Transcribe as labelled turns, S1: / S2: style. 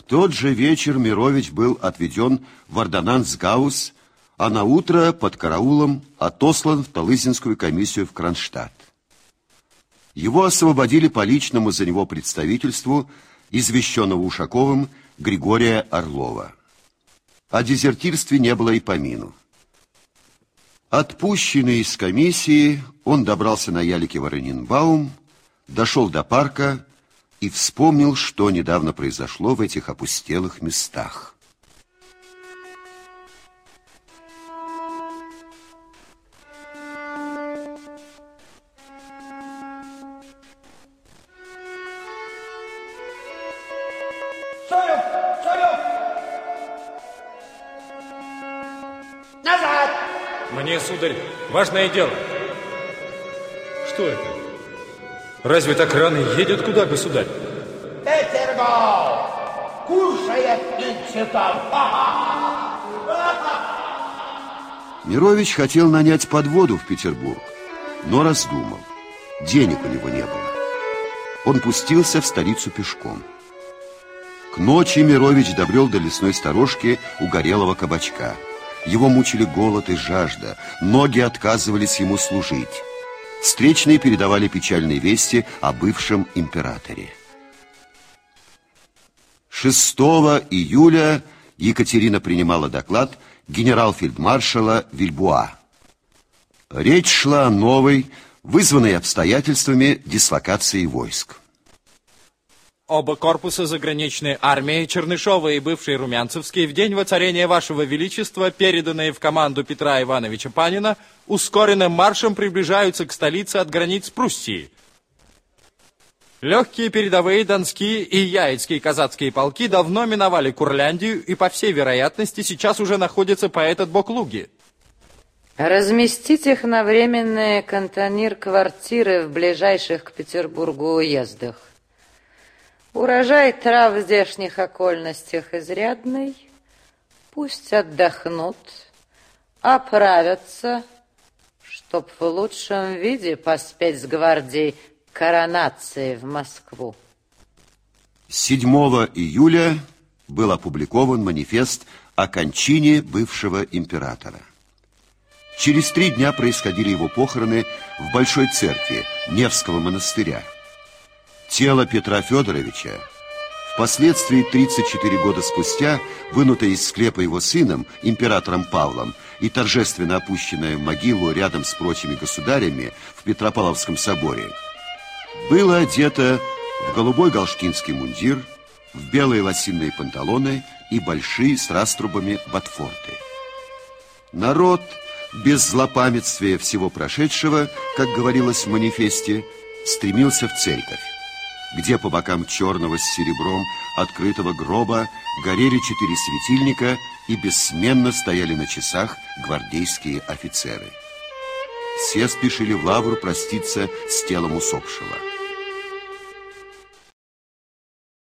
S1: В тот же вечер Мирович был отведен в Ордонансгаус, а на утро под караулом отослан в Талызинскую комиссию в Кронштадт. Его освободили по личному за него представительству извещенного Ушаковым Григория Орлова. О дезертирстве не было и помину. Отпущенный из комиссии, он добрался на ялике Воронинбаум, дошел до парка и вспомнил, что недавно произошло в этих опустелых местах.
S2: Мне, сударь, важное дело. Что это? Разве так рано едет куда, государь?
S3: Петергоф! Кушает инцитов!
S1: Мирович хотел нанять подводу в Петербург, но раздумал. Денег у него не было. Он пустился в столицу пешком. К ночи Мирович добрел до лесной сторожки у горелого кабачка. Его мучили голод и жажда, ноги отказывались ему служить. Встречные передавали печальные вести о бывшем императоре. 6 июля Екатерина принимала доклад генерал-фельдмаршала Вильбуа. Речь шла о новой, вызванной обстоятельствами дислокации войск.
S4: Оба корпуса заграничной армии, Чернышова и бывший Румянцевский, в день воцарения Вашего Величества, переданные в команду Петра Ивановича Панина, ускоренным маршем приближаются к столице от границ Пруссии. Легкие передовые донские и яицкие казацкие полки давно миновали Курляндию и, по всей вероятности, сейчас уже находятся по этот бок Луги.
S5: Разместить их на временные кантонир-квартиры в ближайших к Петербургу уездах. Урожай трав в здешних окольностях изрядный. Пусть отдохнут, оправятся, чтоб в лучшем виде поспеть с гвардией коронации в Москву.
S1: 7 июля был опубликован манифест о кончине бывшего императора. Через три дня происходили его похороны в Большой церкви Невского монастыря. Тело Петра Федоровича, впоследствии 34 года спустя, вынутое из склепа его сыном, императором Павлом, и торжественно опущенное в могилу рядом с прочими государями в Петропавловском соборе, было одето в голубой галштинский мундир, в белые лосиные панталоны и большие с раструбами ботфорты. Народ, без злопамятствия всего прошедшего, как говорилось в манифесте, стремился в церковь где по бокам черного с серебром открытого гроба горели четыре светильника и бессменно стояли на часах гвардейские офицеры. Все спешили в лавру проститься с телом усопшего.